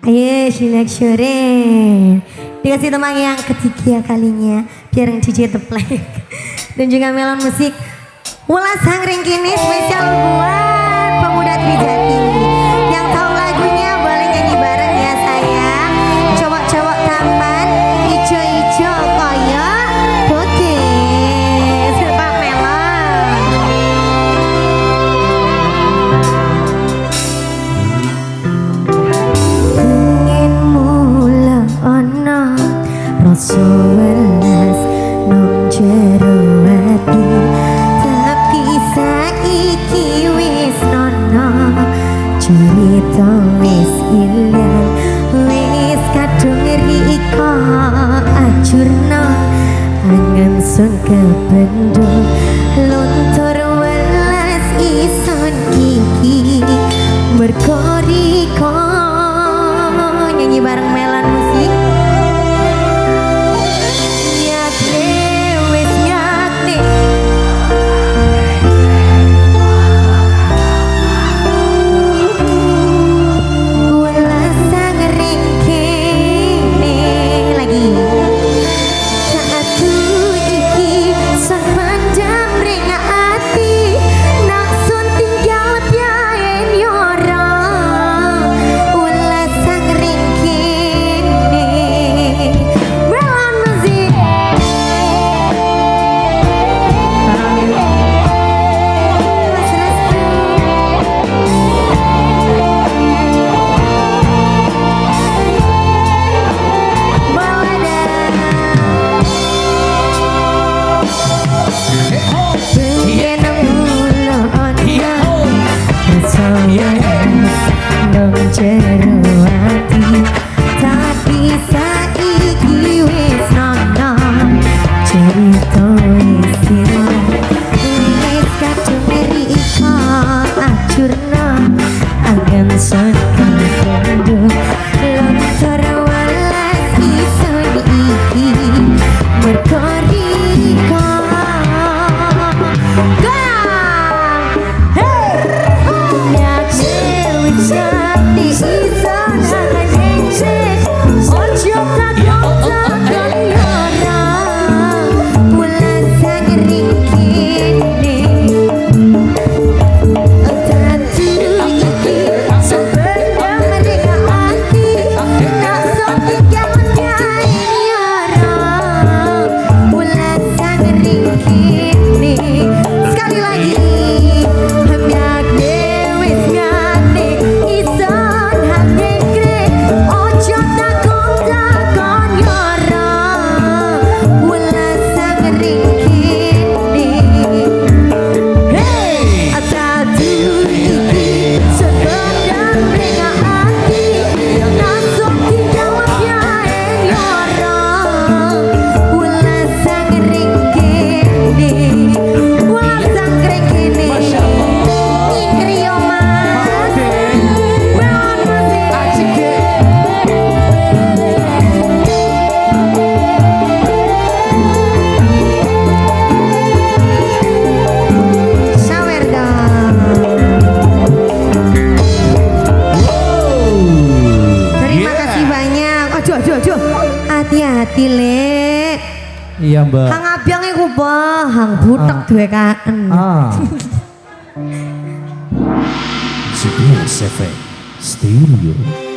Ayo silak sore Dikasih teman yang ketiga kalinya Biar yang cuci teplek Dan juga melon musik ulasan ringkini spesial buat สังเกตเป็นดู i'm gonna sana Iya mbak. Hang abiang iku ba, hang butek ah. duwe kaen. Ah. Sipil Stereo.